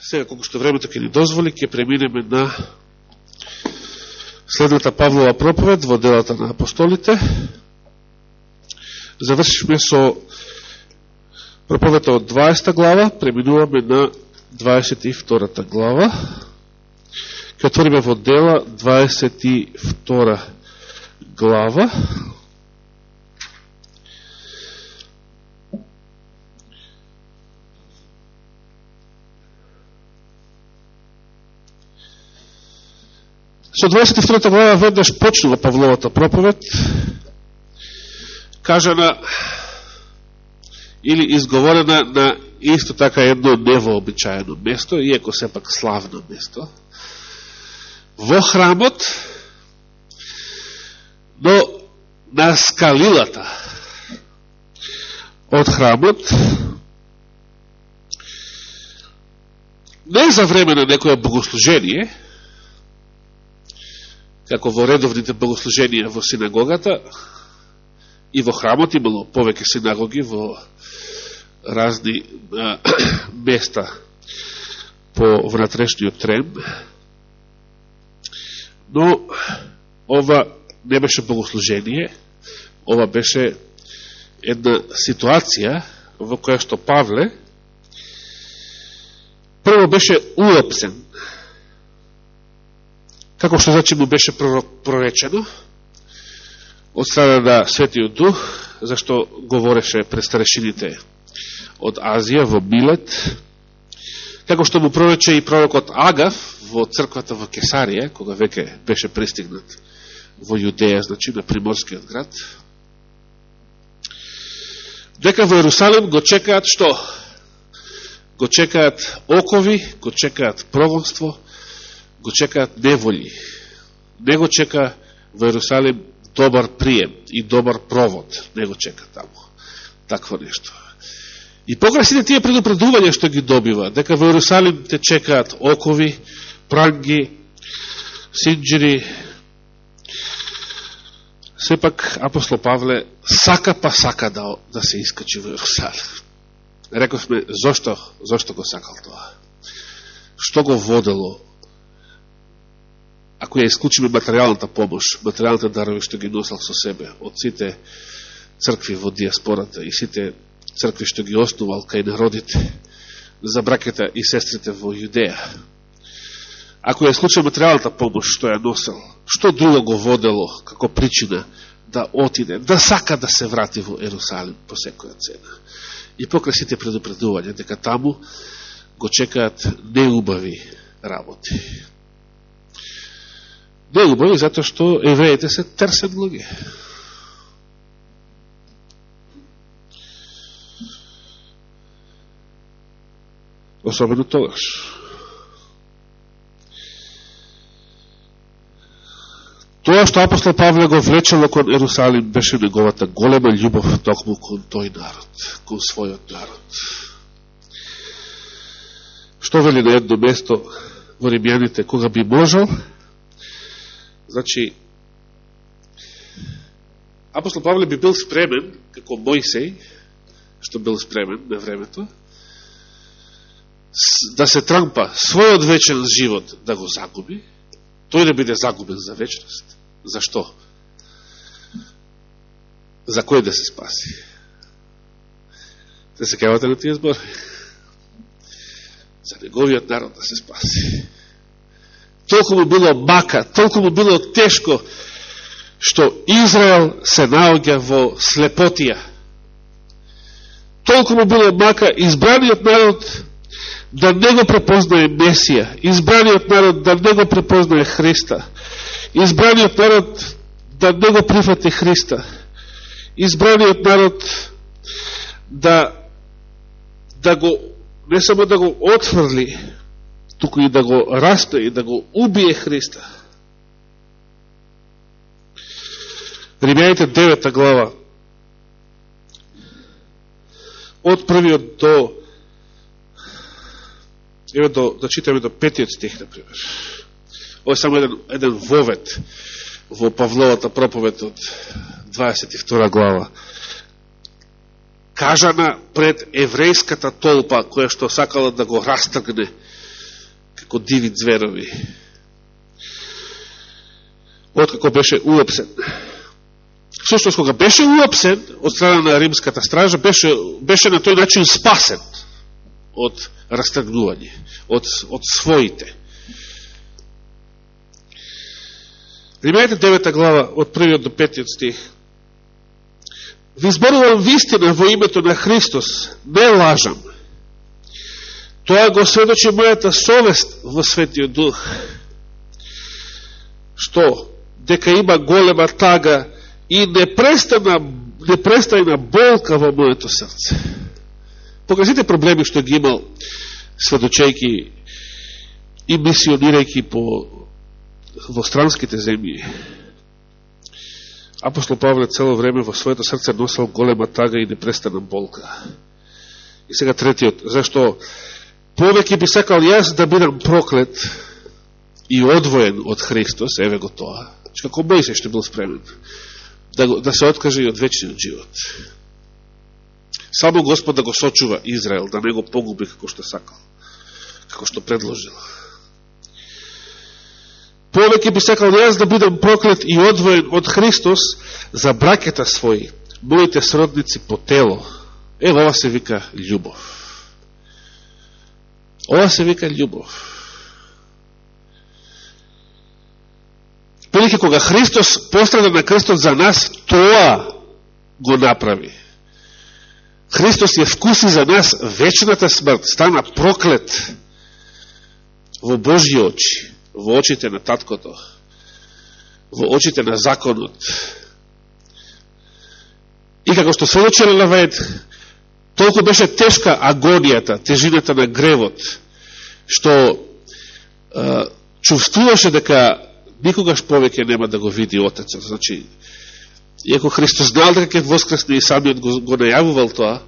Сега, колко што времето така ќе ни дозволи, ќе преминеме на следната Павлова проповед во делата на апостолите. Завршишме со проповета од 20 глава, преминуваме на 22 глава. Ке отвориме во дела 22 глава. Со 22 глава веднаш почнува Павловата проповед, кажана или изговорена на исто така едно невообичаено место, иеко сепак славно место, во храмот, но на скалилата од храмот, не за време на некоја богослужение, како во редовните богослуженија во синагогата и во храмот имало повеќе синагоги во разни а, места по внатрешниот трем. Но ова не беше богослужение, ова беше една ситуација во која што Павле прво беше уопсен како што значи му беше проречено од страна на Светиот Дух, зашто говореше пред старешините од Азија во Билет, како што му прорече и пророкот Агав во црквата во Кесарија, кога веќе беше пристигнат во Јудеја, значи на приморскиот град, дека во Ерусалим го чекаат што? Го чекаат окови, го чекаат прогонство, го чекаат неволи. Не го чека во Ерусалим добар прием и добар провод. Не го чека таму. Такво нешто. И покрај сите тие предупредувања што ги добива, дека во Ерусалим те чекаат окови, пранги, синджири, сепак апостол Павле сака па сака да, да се искачи во Ерусалим. Рековме, зошто, зошто го сакал тоа? Што го водело ако ја исклучиме материјалната помош, материјалните дарови што ги носал со себе од сите цркви во диаспората и сите цркви што ги основал кај народите за бракета и сестрите во Јудеја. Ако ја исклучиме материјалната помош што ја носел, што друго го водело како причина да отиде, да сака да се врати во Ерусалим по секоја цена. И покрај сите предупредувања дека таму го чекаат неубави работи Неубави затоа што евреите се терсен луѓе. Особено тогаш. Тоа што апостол Павле го влечело кон Ерусалим беше неговата голема љубов токму кон тој народ, кон својот народ. Што вели на едно место во Римјаните, кога би можел, Значи, апостол Павле би бил спремен, како Мојсей, што бил спремен на времето, да се трампа својот вечен живот да го загуби, тој да биде загубен за вечност. Зашто? За кој да се спаси? Се секавате на тие збори? За неговиот народ да се спаси толку му било мака, толку му било тешко, што Израел се наоѓа во слепотија. Толку му било мака избраниот народ да не го препознае Месија, избраниот народ да не го препознае Христа, избраниот народ да не го прифати Христа, избраниот народ да, да го, не само да го отфрли туку и да го распе и да го убие Христа. Римјаните 9 глава од првиот до еве до да читаме до петиот стих например. Ова е само еден еден вовет во Павловата проповед од 22 глава. Кажана пред еврејската толпа која што сакала да го растргне како диви зверови. Откако беше уопсен. Всушност, кога беше уопсен од страна на римската стража, беше, беше на тој начин спасен од растргнување, од, од своите. Римејте 9 глава, од првиот до 5 стих. Ви зборувам вистина во името на Христос, не лажам. Тоа го сведочи мојата совест во Светиот Дух. Што? Дека има голема тага и непрестана, непрестана болка во моето срце. Покажите проблеми што ги имал сведочејки и мисионирајки по во странските земји. Апостол Павле цело време во своето срце носел голема тага и непрестана болка. И сега третиот, зашто повеќе би сакал јас да бидам проклет и одвоен од Христос, еве го тоа, че како Мојсе што бил спремен, да, да се откаже и од вечниот живот. Само Господ да го сочува Израел, да не го погуби како што сакал, како што предложил. Повеќе би сакал јас да бидам проклет и одвоен од Христос за бракета своји, моите сродници по тело. Ева ова се вика љубов. Ова се вика љубов. Велике кога Христос пострада на крстот за нас, тоа го направи. Христос ја вкуси за нас вечната смрт, стана проклет во Божји очи во очите на таткото, во очите на законот. И како што сведочи Лаваед, толку беше тешка агонијата, тежината на гревот, што е, чувствуваше дека никогаш повеќе нема да го види Отецот. Значи, иако Христос знал дека ќе воскресне и самиот го, го најавувал тоа,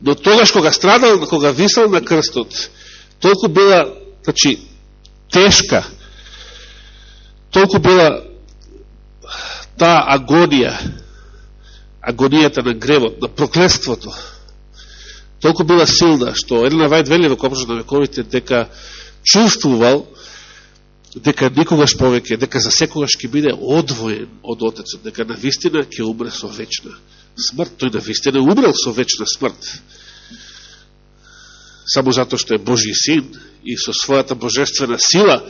но тогаш кога страдал, кога висел на крстот, толку била значи, тешка толку била таа агонија, агонијата на гревот, на проклеството, толку била силна, што Елена Вајд вели во Копржа на вековите, дека чувствувал дека никогаш повеќе, дека за секогаш ќе биде одвоен од Отецот, дека на вистина ќе умре со вечна смрт. Тој на вистина умрел со вечна смрт. Само затоа што е Божи син и со својата божествена сила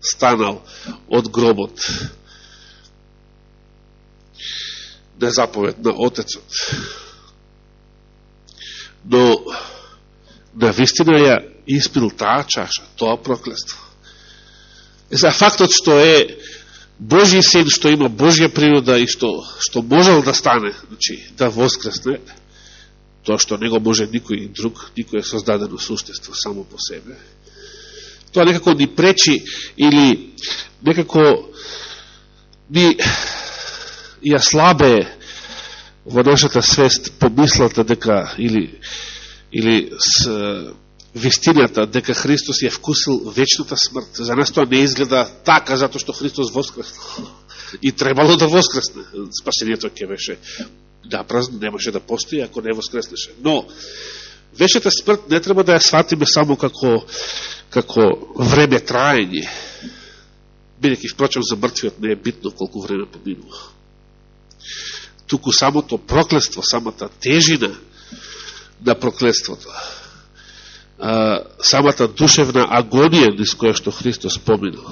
станал од гробот на заповед на Отецот. Но на вистина ја испил таа чаша, тоа проклество. За фактот што е Божи син, што има Божја природа и што, што можел да стане, значи, да воскресне, тоа што него може никој друг, никој е создадено суштество само по себе, тоа некако ни пречи или некако ни ја слабе во нашата свест помислата дека или или с вистината дека Христос ја вкусил вечната смрт. За нас тоа не изгледа така затоа што Христос воскреснал. И требало да воскресне. Спасението ќе беше да напразно, немаше да постои ако не воскреснеше. Но вечната смрт не треба да ја сватиме само како како време траење, бидеќи впрочем за мртвиот не е битно колку време поминува. Туку самото проклество, самата тежина на проклеството, самата душевна агонија низ која што Христос поминал.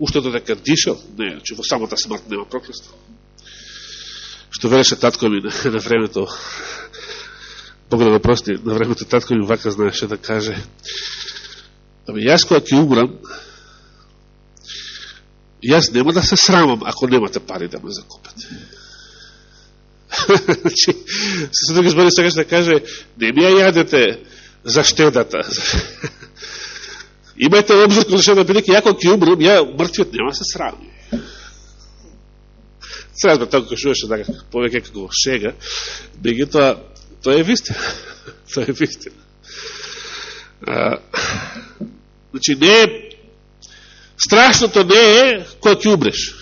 Уште додека дишал, не, че во самата смрт нема проклество. Што велеше татко ми на, на времето, Бога да го прости, на времето татко ми вака знаеше да каже, Ами јас кога ќе умрам, јас нема да се срамам ако немате пари да ме закупате значи, се други збори сакаш да каже, не ми ја јадете за штедата. Имајте обзор кога што да бидеќи Јако ќе умрем, ја мртвиот нема да се срамам. Сега сме така така, повеќе како шега, беги тоа, тоа е вистина. тоа е вистина. Значи, не е, страшното не е кој ќе умреш.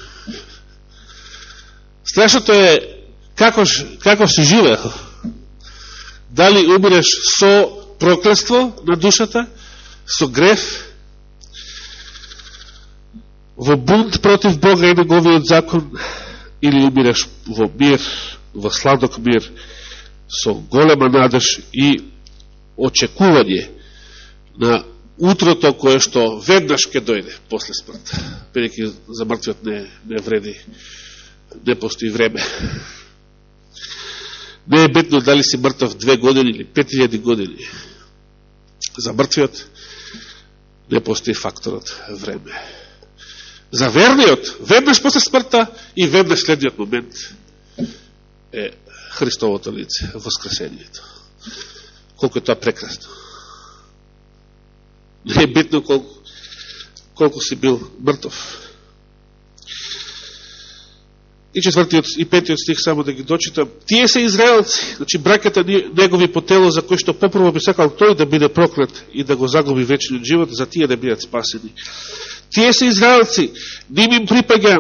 Страшното е како, како си живеел. Дали умреш со проклество на душата, со греф, во бунт против Бога и неговиот закон, или умираш во мир, во сладок мир, со голема надеж и очекување на утрото кое што веднаш ќе дојде после смрт. Бидеќи за мртвиот не, не вреди, не постои време. Не е битно дали си мртв две години или 5000 години. За мртвиот не постои факторот време. За верниот, веднаш после смртта и веднаш следниот момент е Христовото лице, воскресението. Колко е тоа прекрасно. Не е битно колко, колко си бил мртов. И четвртиот и петиот стих само да ги дочитам. Тие се израелци, значи браката негови по тело за кој што попрво би сакал тој да биде проклет и да го загуби вечниот живот, за тие да бидат спасени. Тие се израелци, ним им припаѓа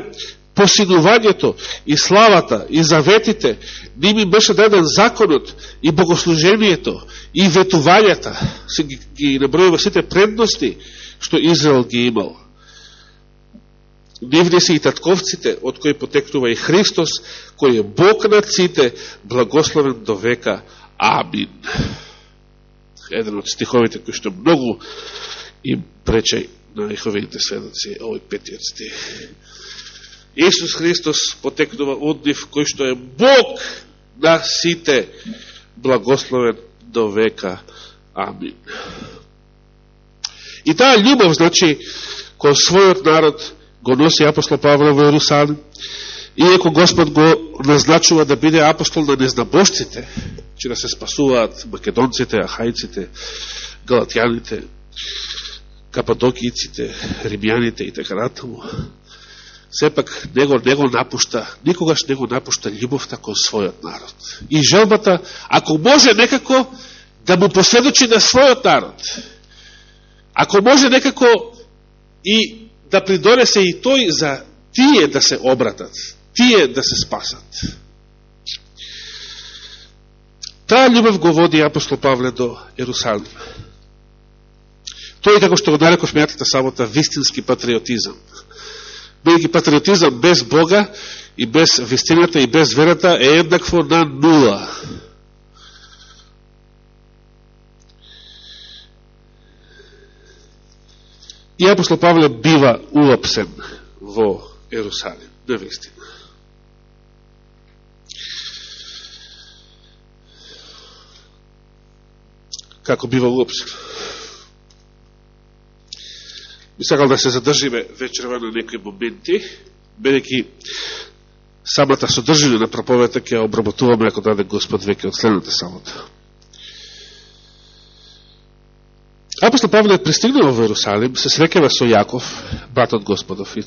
посинувањето и славата и заветите, ним им беше даден законот и богослужението и ветувањата, се ги, ги набројува сите предности што Израел ги имал. Нивни се и татковците, од кои потекнува и Христос, кој е Бог над сите, благословен до века. Амин. Еден од стиховите кои што многу им прече на Иховините сведоци, овој петиот стих. Исус Христос потекнува од нив, кој што е Бог на сите, благословен до века. Амин. И таа љубов, значи, кој својот народ го носи апостол Павле во Иерусалим, иеко Господ го назначува да биде апостол на незнабошците, че да се спасуваат македонците, ахајците, галатјаните, кападокијците, римјаните и така натаму, сепак него, него напушта, никогаш него напушта љубовта кон својот народ. И желбата, ако може некако да му последочи на својот народ, ако може некако и да придонесе и тој за тие да се обратат, тие да се спасат. Таа љубов го води апостол Павле до Ерусалим. Тој, како што го нареков мејатата сабота, вистински патриотизам. Бидеќи патриотизам без Бога и без вистината и без верата е еднакво на нула. И апостол Павле бива улапсен во Ерусалим, да на вистина. Како бива улапсен? И сакал да се задржиме вечерва на некои моменти, бедеќи самата содржина на проповета ќе обработуваме ако даде Господ веќе од следната самота. Апостол Павле пристигнува во Иерусалим, се срекева со Јаков, братот Господов, и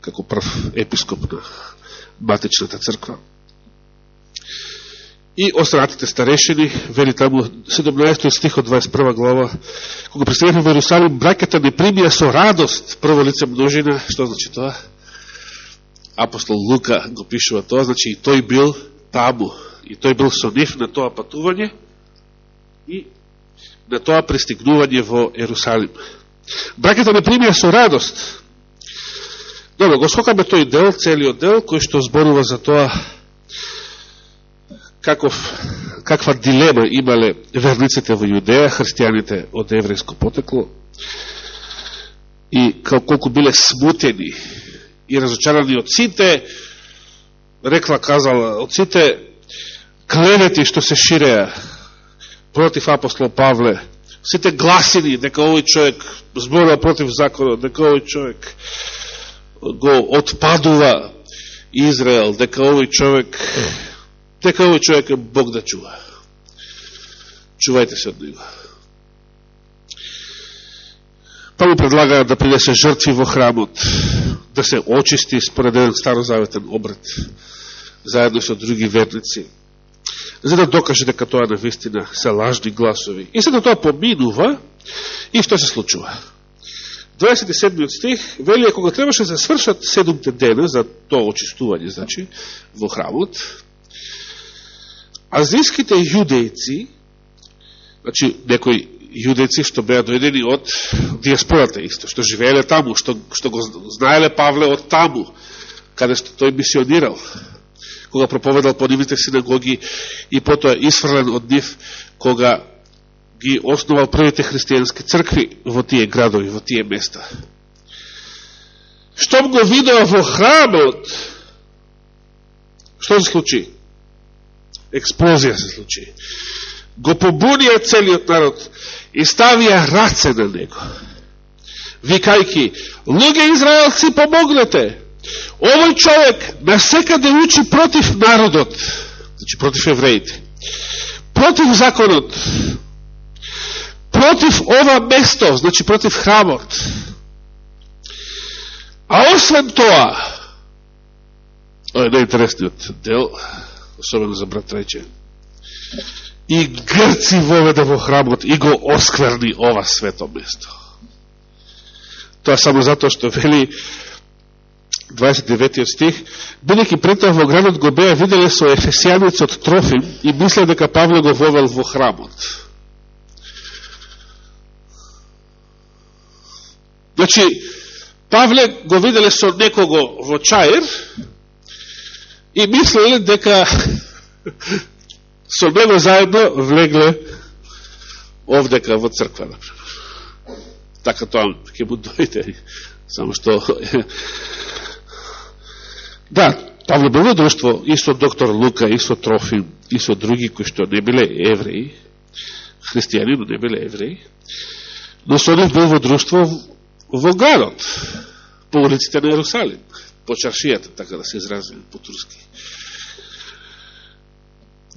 како прв епископ на Матичната црква. И останатите старешени, вели таму 17 стих од 21 глава, кога пристигнува во Иерусалим, браката не примија со радост прво лице множина, што значи тоа? Апостол Лука го пишува тоа, значи и тој бил таму, и тој бил со нив на тоа патување и на тоа пристигнување во Ерусалим. Браката не примија со радост. Добро, го скокаме тој дел, целиот дел, кој што зборува за тоа каков, каква дилема имале верниците во Јудеја, христијаните од еврејско потекло, и колку биле смутени и разочарани од сите, рекла, казала, од сите клевети што се ширеа против апостол Павле, сите гласини дека овој човек зборува против законот, дека овој човек го отпадува Израел, дека овој човек дека овој човек е Бог да чува. Чувајте се од него. Па му предлага да принесе жртви во храмот, да се очисти според еден старозаветен обред, заедно со други верници, за да докаже дека тоа на вистина се лажни гласови. И сега тоа поминува, и што се случува? 27 стих, вели, кога требаше да се свршат седумте дена за тоа очистување, значи, во храмот, азиските јудејци, значи некои јудејци што беа дојдени од диаспората исто, што живееле таму, што, што го знаеле Павле од таму, каде што тој мисионирал, кога проповедал по нивните синагоги и потоа исфрлен од нив, кога ги основал првите христијански цркви во тие градови, во тие места. Штом го видео во храмот, што се случи? Експлозија се случи. Го побунија целиот народ и ставија раце на него. Викајки, луѓе израелци, помогнете! Овој човек на секаде учи против народот, значи против евреите, против законот, против ова место, значи против храмот. А освен тоа, ова е најинтересниот дел, особено за брат Рече, и грци воведе во храмот и го оскверни ова свето место. Тоа само затоа што вели 29 стих, бидеќи претоа во градот го беа виделе со ефесијаницот Трофим и мисле дека Павле го вовел во храмот. Значи, Павле го виделе со некого во чаир и мислеле дека со него заедно влегле овдека во црква, Така тоа ќе му дојде. Само што Да, Павле било друштво и со доктор Лука, и со Трофим, и со други кои што не биле евреи, христијани, но не биле евреи, но со нив бил во друштво во градот, по улиците на Иерусалим, по чаршијата, така да се изразим по-турски.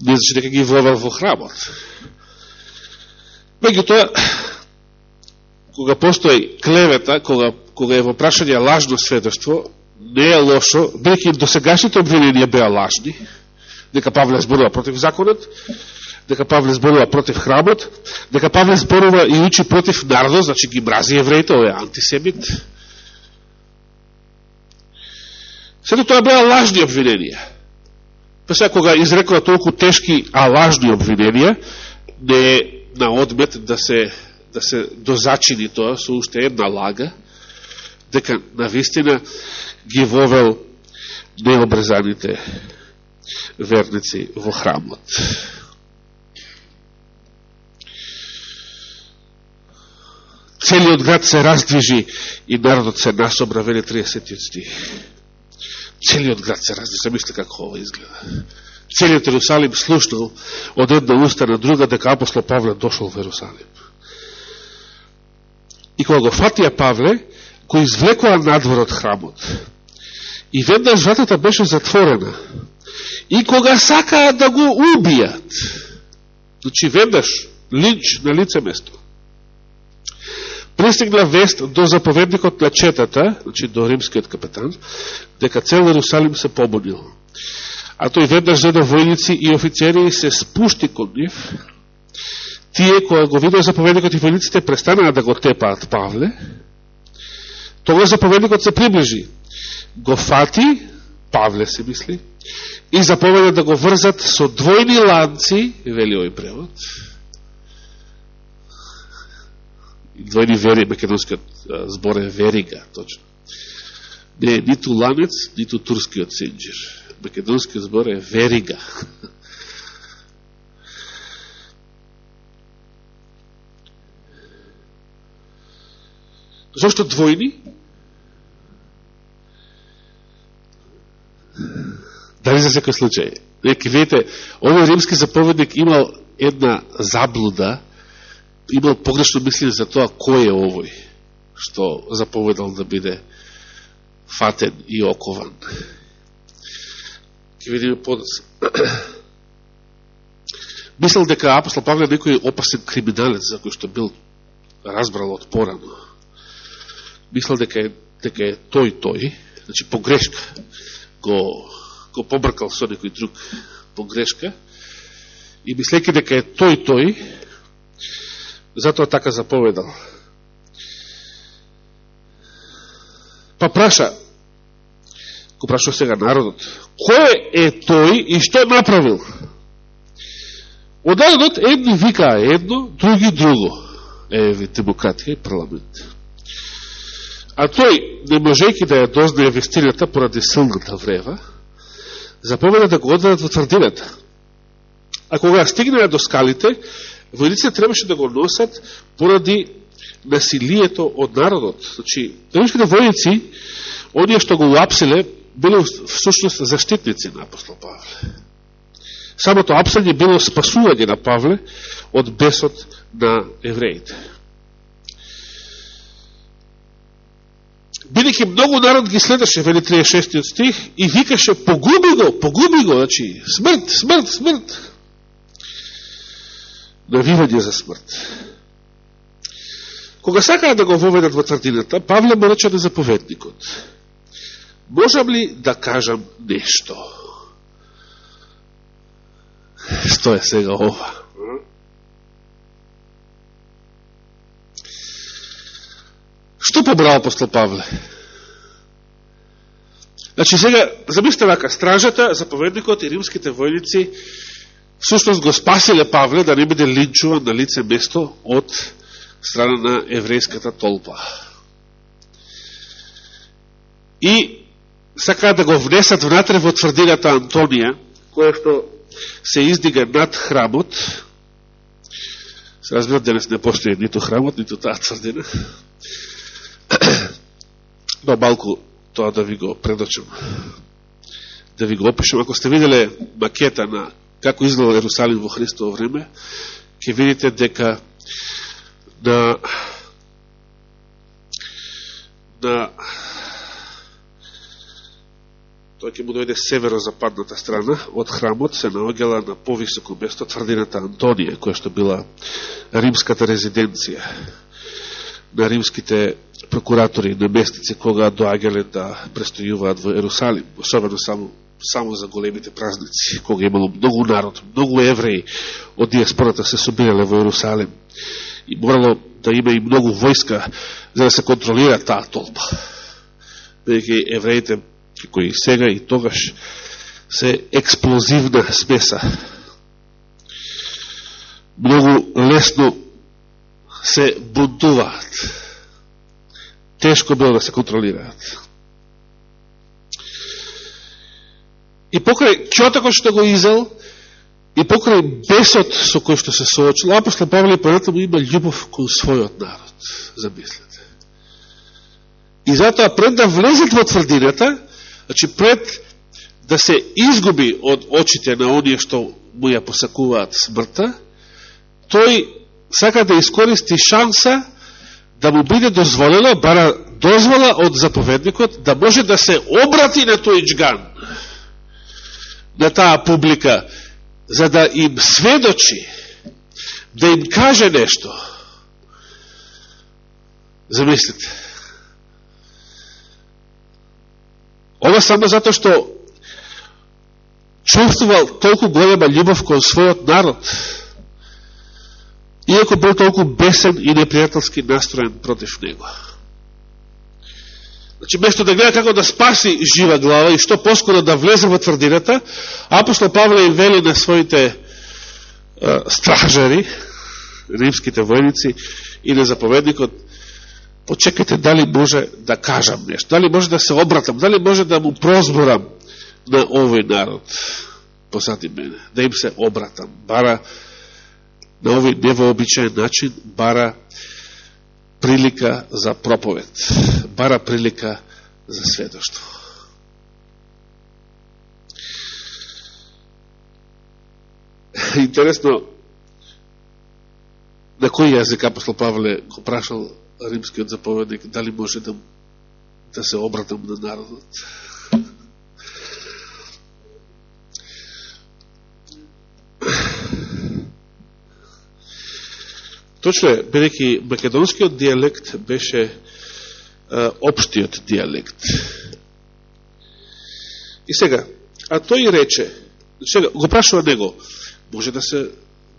Не значи дека ги вовел во храмот. Меѓутоа, кога постои клевета, кога, кога е во прашање лажно сведоштво, не е лошо, бидеќи досегашните обвиненија беа лажни, дека Павле зборува против законот, дека Павле зборува против храмот, дека Павле зборува и учи против народот, значи ги мрази евреите, овој е антисемит. Сето тоа беа лажни обвиненија. Па сега, кога изрекува толку тешки, а лажни обвиненија, не е на одмет да се, да се дозачини тоа со уште една лага, дека на вистина ги вовел да необрезаните верници во храмот. Целиот град се раздвижи и народот се насобра, вели 30 стих. Целиот град се раздвижи. замисли како ова изгледа. Целиот Ерусалим слушнал од една уста на друга дека апостол Павле дошол во Ерусалим. И кога го фатија Павле, кој извлекува надвор од храмот. И веднаш вратата беше затворена. И кога сакаат да го убијат, значи веднаш линч на лице место, пристигна вест до заповедникот на четата, значи до римскиот капетан, дека цел Иерусалим се побудил. А тој веднаш зеда војници и офицери и се спушти кон нив. Тие, која го видео заповедникот и војниците, престанаа да го тепаат Павле, Тогаш заповедникот се приближи. Го фати, Павле се мисли, и заповеда да го врзат со двојни ланци, вели овој превод. Двојни вери, македонскиот збор е верига, точно. Не е ниту ланец, ниту турскиот синджир. Македонскиот збор е верига. Зошто двојни? Дали за секој случај? Неки видите, овој римски заповедник имал една заблуда, имал погрешно мислење за тоа кој е овој, што заповедал да биде фатен и окован. Ке видиме подоцна. Мислел дека апостол Павле некој опасен криминалец, за кој што бил разбрал од порано. Мислел дека е, дека е тој тој, значи погрешка го, го побркал со некој друг погрешка и мислеки дека е тој тој, затоа така заповедал. Па праша, го прашува сега народот, кој е тој и што направил? Од народот едни викаа едно, други друго. Еве демократија и парламент. А тој, не можејќи да ја дознае вистината поради силната врева, заповеда да го одведат во тврдината. А кога стигнаа до скалите, војниците требаше да го носат поради насилието од народот. Значи, римските војници, оние што го уапсиле, биле всушност заштитници на апостол Павле. Самото апсање било спасување на Павле од бесот на евреите. Бидеќи многу народ ги следеше, вели 36 стих, и викаше, погуби го, погуби го, значи, смрт, смрт, смрт. Навивање за смрт. Кога сакаа да го воведат во тврдината, Павле му рече на заповедникот. Можам ли да кажам нешто? Што е сега ова? Што побрал апостол Павле? Значи сега, замислите вака, стражата, заповедникот и римските војници всушност го спасиле Павле да не биде линчуван на лице место од страна на еврејската толпа. И сакаат да го внесат внатре во тврдината Антонија, која што се издига над храмот, се разбира, денес не постои ниту храмот, ниту таа тврдина, но малку тоа да ви го предочам, да ви го опишам. Ако сте виделе макета на како изглeda Ерусалим во Христово време, ќе видите дека на на тоа ќе му дојде северо-западната страна од храмот, се наогела на повисоко место тврдината Антонија, која што била римската резиденција на римските прокуратори, наместници, кога доаѓале да престојуваат во Ерусалим, особено само, само за големите празници, кога имало многу народ, многу евреи од диаспората се собирале во Ерусалим и морало да има и многу војска за да се контролира таа толпа. Бидеќи евреите кои сега и тогаш се експлозивна смеса. Многу лесно се бунтуваат. Тешко било да се контролираат. И покрај чотако што го изел, и покрај бесот со кој што се соочил, апостол Павле понатаму има љубов кон својот народ, замислете. И затоа пред да влезат во тврдината, значи пред да се изгуби од очите на оние што му ја посакуваат смртта, тој сака да искористи шанса да му биде дозволено, бара дозвола од заповедникот, да може да се обрати на тој джган, на таа публика, за да им сведочи, да им каже нешто. Замислите. Ова само затоа што чувствувал толку голема љубов кон својот народ, иако бил толку бесен и непријателски настроен против него. Значи, место да гледа како да спаси жива глава и што поскоро да влезе во тврдината, апостол Павле им вели на своите э, стражари, римските војници и на заповедникот, почекайте дали може да кажам нешто, дали може да се обратам, дали може да му прозборам на овој народ? Посади мене, да им се обратам, бара на овој невообичаен начин бара прилика за проповед, бара прилика за сведоштво. Интересно, на кој јазик апостол Павле го прашал римскиот заповедник дали може да, да се обратам на народот? Точно е, бидеќи македонскиот диалект беше е, обштиот диалект. И сега, а тој рече, сега, го прашува него, може да се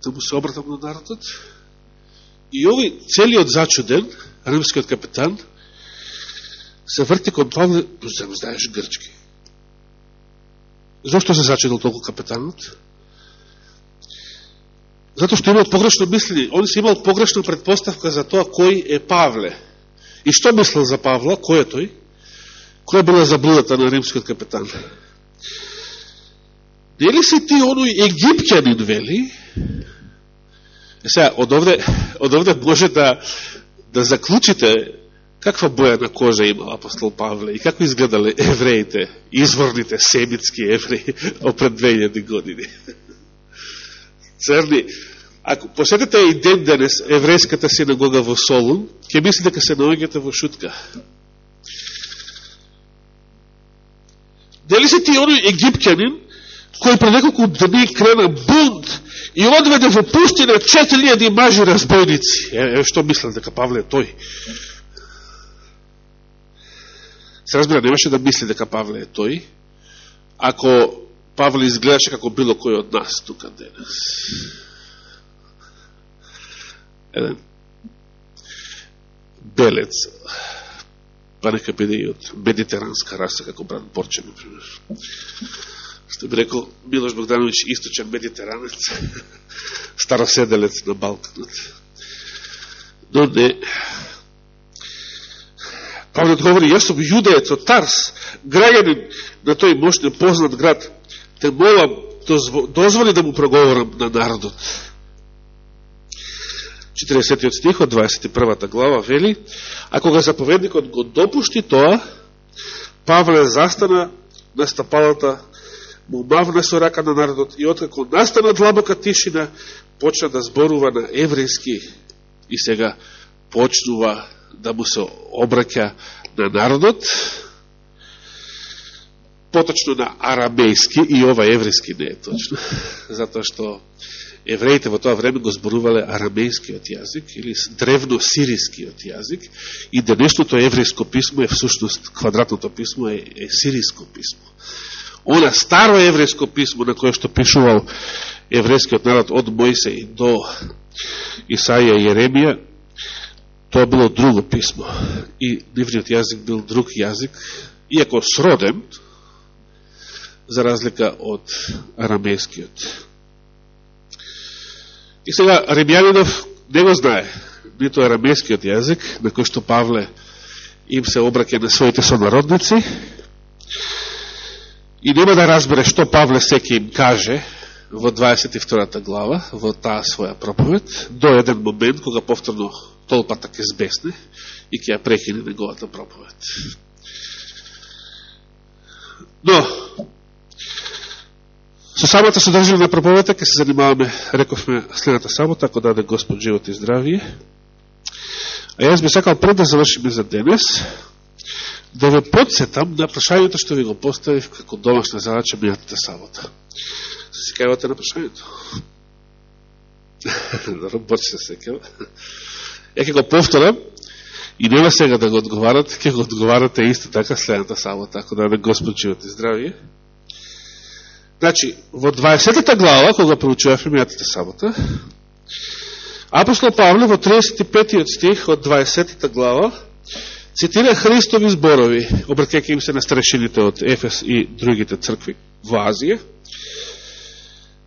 да му се обратам на народот? И овој целиот зачуден, римскиот капитан, се врти кон Павле, да знаеш грчки. Зошто се зачудил толку капитанот? Затоа што имал погрешно мислење. они се имал погрешна предпоставка за тоа кој е Павле. И што мислил за Павла? Кој е тој? Која била заблудата на римскиот капетан? Нели си ти оној египќанин, вели? Сега, од овде, од овде може да, да заклучите каква боја на кожа имал апостол Павле и како изгледале евреите, изворните семитски евреи опред 2000 години. Црни, ако посетите и ден денес еврејската синагога во Солун, ќе мисли дека се наоѓате во шутка. Дали се ти оној египќанин, кој пред неколку дни крена бунт и одведе во пустина 4000 мажи разбойници. Е, е што мислам дека Павле е тој? Се разбира, немаше да мисли дека Павле е тој, ако Павле изгледаше како било кој од нас тука денес. Еден белец, па нека биде и од медитеранска раса, како брат Борче, например. Што би рекол Милош Богданович, источен медитеранец, староседелец на Балканот. Но не. Павле одговори, јас сум јудеец од Тарс, граѓанин на тој мощен познат град, те молам, дозволи да му проговорам на народот. 40 стих од 21 глава вели, а кога заповедникот го допушти тоа, Павле застана на стапалата, му мавна со рака на народот и откако настана длабока тишина, почна да зборува на еврејски и сега почнува да му се обраќа на народот, поточно на арабејски и ова еврејски не е точно, затоа што евреите во тоа време го зборувале арамејскиот јазик или древно-сирискиот јазик и денешното еврејско писмо е всушност квадратното писмо е, е сириско писмо. Она старо еврејско писмо на кое што пишувал еврејскиот народ од Моисеј до Исаија и Јеремија, тоа било друго писмо. И нивниот јазик бил друг јазик, иако сроден, за разлика од арамејскиот. И сега, Римјанинов не го знае, нито арамејскиот јазик, на кој што Павле им се обраке на своите сонародници, и нема да разбере што Павле секи им каже во 22 глава, во таа своја проповед, до еден момент кога повторно толпата ќе збесне и ќе ја прекине неговата проповед. Но, Со самата содржина на проповета ќе се занимаваме, рековме, следната сабота, ако даде Господ живот и здравие. А јас би сакал пред да завршиме за денес, да ве подсетам на прашањето што ви го поставив како домашна задача мијатата сабота. Се секавате на прашањето? Да Борче се секава. Ја ќе го повторам и нема сега да го одговарате, ќе го одговарате исто така следната сабота, ако даде Господ живот и здравие. Значи, во 20 глава, кога проучувавме мијатата сабота, апостол Павле во 35 стих од 20 глава цитира Христови зборови, обркеќа им се на старешините од Ефес и другите цркви во Азија.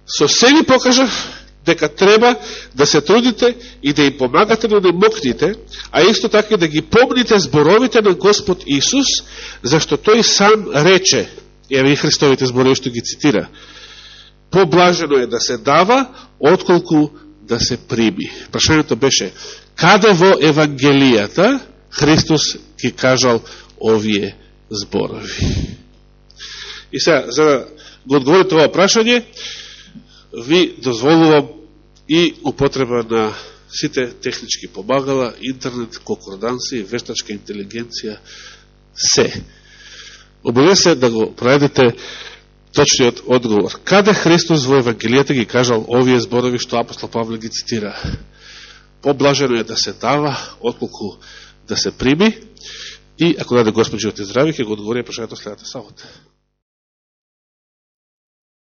Со се ви покажав дека треба да се трудите и да им помагате но не мокните, а исто така и да ги помните зборовите на Господ Исус, зашто тој сам рече, Еве и Христовите збори што ги цитира. Поблажено е да се дава, отколку да се приби. Прашањето беше, каде во Евангелијата Христос ги кажал овие зборови? И сега, за да го одговорите ова прашање, ви дозволувам и употреба на сите технички помагала, интернет, конкорданси, да вештачка интелигенција, се. Обови се да го проедете точниот одговор. Каде Христос во Евангелијата ги кажал овие зборови што апостол Павле ги цитира? Поблажено е да се дава, отколку да се прими, и ако даде Господ живот и здрави, ќе го одговори прашањето следата сабота.